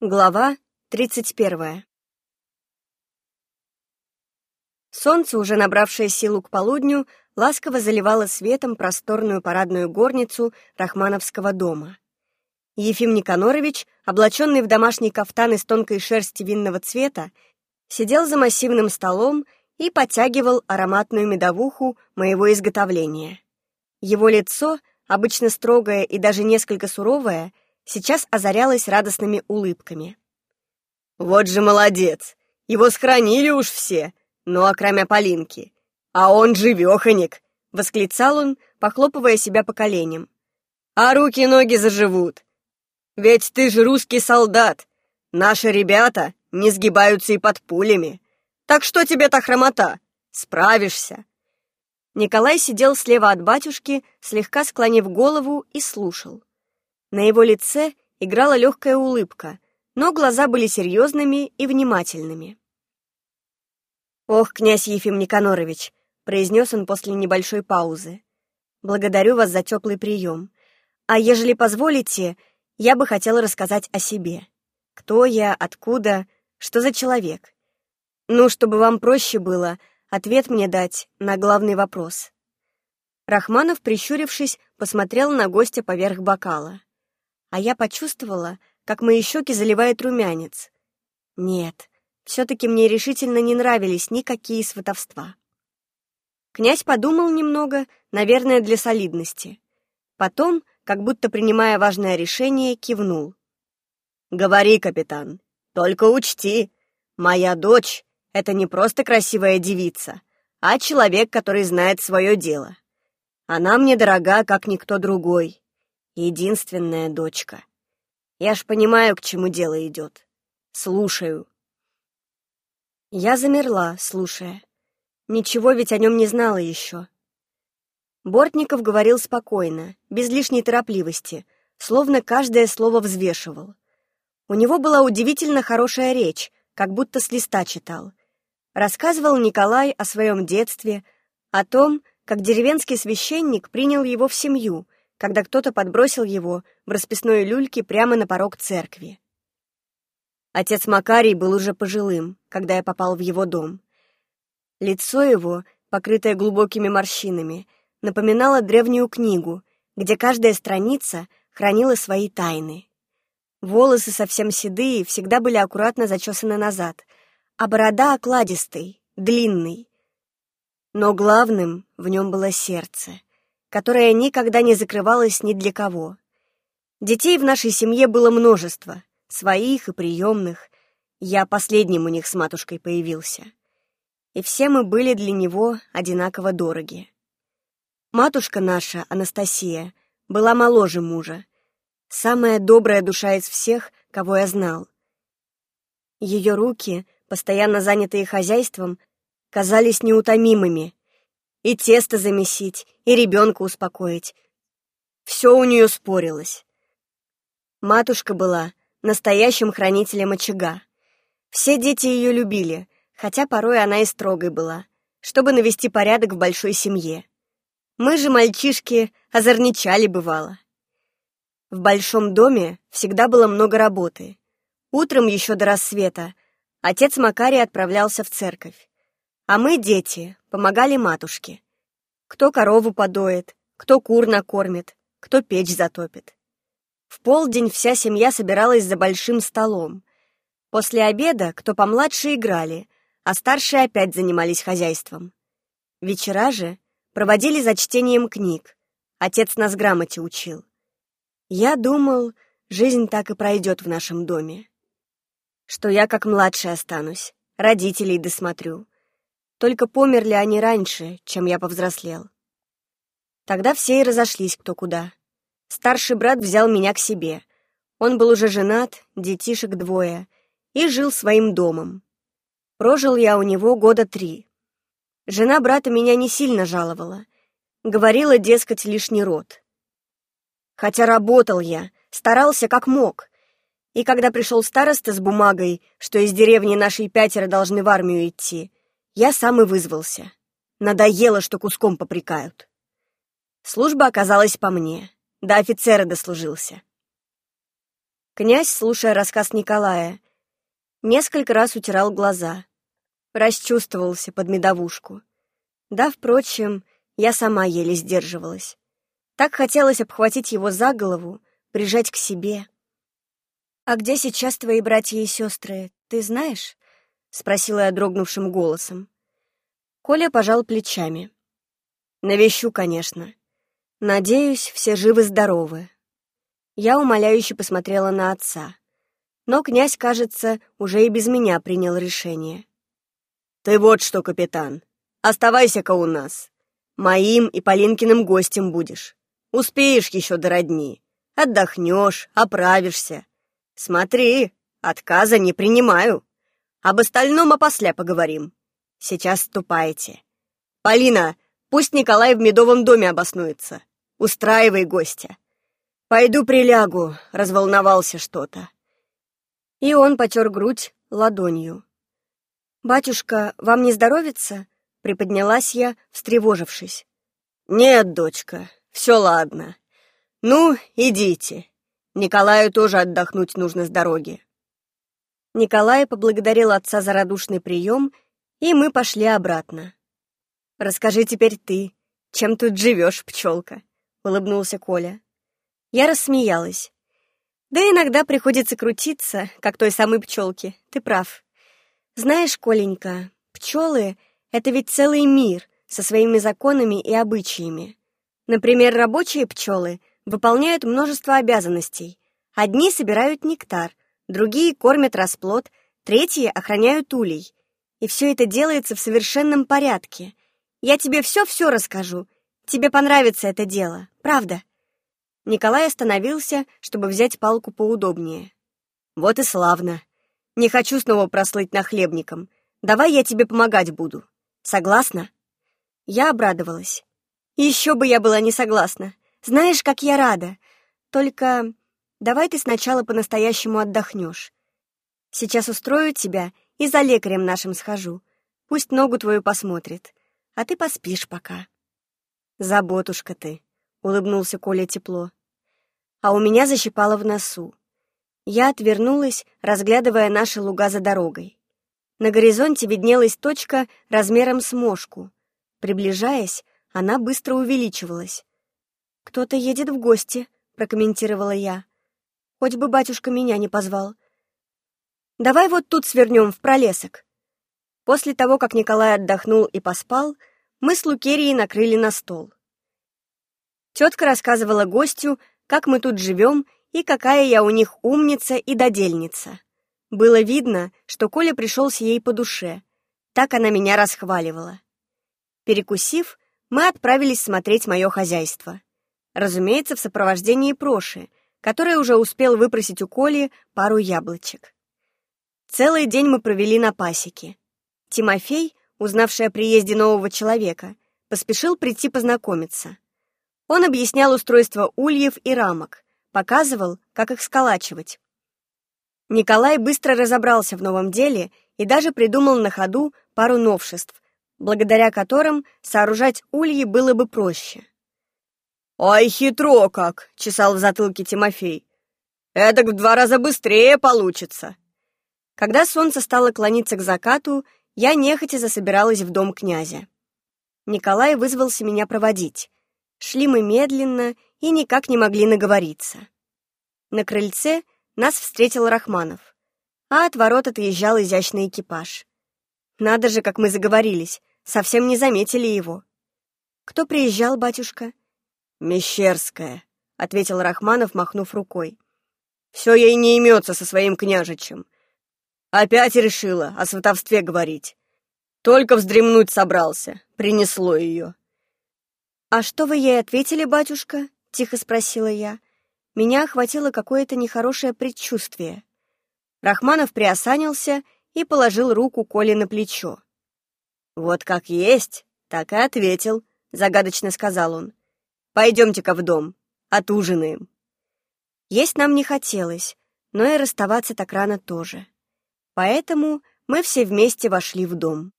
Глава 31. Солнце, уже набравшее силу к полудню, ласково заливало светом просторную парадную горницу Рахмановского дома. Ефим Никанорович, облаченный в домашний кафтан из тонкой шерсти винного цвета, сидел за массивным столом и подтягивал ароматную медовуху моего изготовления. Его лицо, обычно строгое и даже несколько суровое, — сейчас озарялась радостными улыбками. «Вот же молодец! Его схоронили уж все, ну а кроме Полинки. А он живеханик!» — восклицал он, похлопывая себя по коленям. «А руки-ноги заживут! Ведь ты же русский солдат! Наши ребята не сгибаются и под пулями! Так что тебе та хромота? Справишься!» Николай сидел слева от батюшки, слегка склонив голову и слушал. На его лице играла легкая улыбка, но глаза были серьезными и внимательными. «Ох, князь Ефим Никанорович!» — произнес он после небольшой паузы. «Благодарю вас за теплый прием. А ежели позволите, я бы хотела рассказать о себе. Кто я, откуда, что за человек. Ну, чтобы вам проще было, ответ мне дать на главный вопрос». Рахманов, прищурившись, посмотрел на гостя поверх бокала а я почувствовала, как мои щеки заливает румянец. Нет, все-таки мне решительно не нравились никакие сватовства. Князь подумал немного, наверное, для солидности. Потом, как будто принимая важное решение, кивнул. «Говори, капитан, только учти, моя дочь — это не просто красивая девица, а человек, который знает свое дело. Она мне дорога, как никто другой, Единственная дочка. Я ж понимаю, к чему дело идет. Слушаю. Я замерла, слушая. Ничего ведь о нем не знала еще. Бортников говорил спокойно, без лишней торопливости, словно каждое слово взвешивал. У него была удивительно хорошая речь, как будто с листа читал. Рассказывал Николай о своем детстве, о том, как деревенский священник принял его в семью — когда кто-то подбросил его в расписной люльке прямо на порог церкви. Отец Макарий был уже пожилым, когда я попал в его дом. Лицо его, покрытое глубокими морщинами, напоминало древнюю книгу, где каждая страница хранила свои тайны. Волосы совсем седые, всегда были аккуратно зачесаны назад, а борода окладистой, длинной. Но главным в нем было сердце — которая никогда не закрывалась ни для кого. Детей в нашей семье было множество, своих и приемных. Я последним у них с матушкой появился. И все мы были для него одинаково дороги. Матушка наша, Анастасия, была моложе мужа, самая добрая душа из всех, кого я знал. Ее руки, постоянно занятые хозяйством, казались неутомимыми, и тесто замесить, и ребенка успокоить. Все у нее спорилось. Матушка была настоящим хранителем очага. Все дети ее любили, хотя порой она и строгой была, чтобы навести порядок в большой семье. Мы же, мальчишки, озорничали бывало. В большом доме всегда было много работы. Утром еще до рассвета отец Макарий отправлялся в церковь. А мы, дети, помогали матушке. Кто корову подоет, кто кур накормит, кто печь затопит. В полдень вся семья собиралась за большим столом. После обеда кто помладше играли, а старшие опять занимались хозяйством. Вечера же проводили за чтением книг. Отец нас грамоте учил. Я думал, жизнь так и пройдет в нашем доме. Что я как младший останусь, родителей досмотрю, только померли они раньше, чем я повзрослел. Тогда все и разошлись кто куда. Старший брат взял меня к себе. Он был уже женат, детишек двое, и жил своим домом. Прожил я у него года три. Жена брата меня не сильно жаловала. Говорила, дескать, лишний род. Хотя работал я, старался как мог. И когда пришел староста с бумагой, что из деревни нашей пятеро должны в армию идти, я сам и вызвался. Надоело, что куском попрекают. Служба оказалась по мне. До офицера дослужился. Князь, слушая рассказ Николая, несколько раз утирал глаза. Расчувствовался под медовушку. Да, впрочем, я сама еле сдерживалась. Так хотелось обхватить его за голову, прижать к себе. «А где сейчас твои братья и сестры, ты знаешь?» — спросила я дрогнувшим голосом. Коля пожал плечами. «Навещу, конечно. Надеюсь, все живы-здоровы». Я умоляюще посмотрела на отца. Но князь, кажется, уже и без меня принял решение. «Ты вот что, капитан, оставайся-ка у нас. Моим и Полинкиным гостем будешь. Успеешь еще до родни. Отдохнешь, оправишься. Смотри, отказа не принимаю. Об остальном опосля поговорим. Сейчас ступайте. Полина, пусть Николай в медовом доме обоснуется. Устраивай гостя. Пойду прилягу, разволновался что-то. И он потер грудь ладонью. «Батюшка, вам не здоровится?» — приподнялась я, встревожившись. «Нет, дочка, все ладно. Ну, идите. Николаю тоже отдохнуть нужно с дороги». Николай поблагодарил отца за радушный прием, и мы пошли обратно. «Расскажи теперь ты, чем тут живешь, пчелка?» — улыбнулся Коля. Я рассмеялась. «Да иногда приходится крутиться, как той самой пчелке, ты прав. Знаешь, Коленька, пчелы — это ведь целый мир со своими законами и обычаями. Например, рабочие пчелы выполняют множество обязанностей. Одни собирают нектар, другие кормят расплод, третьи охраняют улей. И все это делается в совершенном порядке. Я тебе все-все расскажу. Тебе понравится это дело, правда?» Николай остановился, чтобы взять палку поудобнее. «Вот и славно. Не хочу снова прослыть нахлебником. Давай я тебе помогать буду. Согласна?» Я обрадовалась. Еще бы я была не согласна. Знаешь, как я рада. Только давай ты сначала по-настоящему отдохнешь. Сейчас устрою тебя и за лекарем нашим схожу. Пусть ногу твою посмотрит, а ты поспишь пока. Заботушка ты, — улыбнулся Коля тепло. А у меня защипало в носу. Я отвернулась, разглядывая наши луга за дорогой. На горизонте виднелась точка размером с мошку. Приближаясь, она быстро увеличивалась. «Кто-то едет в гости», — прокомментировала я. «Хоть бы батюшка меня не позвал». «Давай вот тут свернем в пролесок». После того, как Николай отдохнул и поспал, мы с Лукерией накрыли на стол. Тетка рассказывала гостю, как мы тут живем и какая я у них умница и додельница. Было видно, что Коля пришелся ей по душе. Так она меня расхваливала. Перекусив, мы отправились смотреть мое хозяйство. Разумеется, в сопровождении Проши, который уже успел выпросить у Коли пару яблочек. Целый день мы провели на пасеке. Тимофей, узнавший о приезде нового человека, поспешил прийти познакомиться. Он объяснял устройство ульев и рамок, показывал, как их сколачивать. Николай быстро разобрался в новом деле и даже придумал на ходу пару новшеств, благодаря которым сооружать ульи было бы проще. «Ой, хитро как!» — чесал в затылке Тимофей. «Эдак в два раза быстрее получится!» Когда солнце стало клониться к закату, я нехотя засобиралась в дом князя. Николай вызвался меня проводить. Шли мы медленно и никак не могли наговориться. На крыльце нас встретил Рахманов, а от ворот отъезжал изящный экипаж. Надо же, как мы заговорились, совсем не заметили его. «Кто приезжал, батюшка?» «Мещерская», — ответил Рахманов, махнув рукой. «Все ей не имется со своим княжичем. Опять решила о сватовстве говорить. Только вздремнуть собрался, принесло ее». «А что вы ей ответили, батюшка?» — тихо спросила я. Меня охватило какое-то нехорошее предчувствие. Рахманов приосанился и положил руку Коле на плечо. «Вот как есть, так и ответил», — загадочно сказал он. «Пойдемте-ка в дом, отужинаем». Есть нам не хотелось, но и расставаться так рано тоже. Поэтому мы все вместе вошли в дом.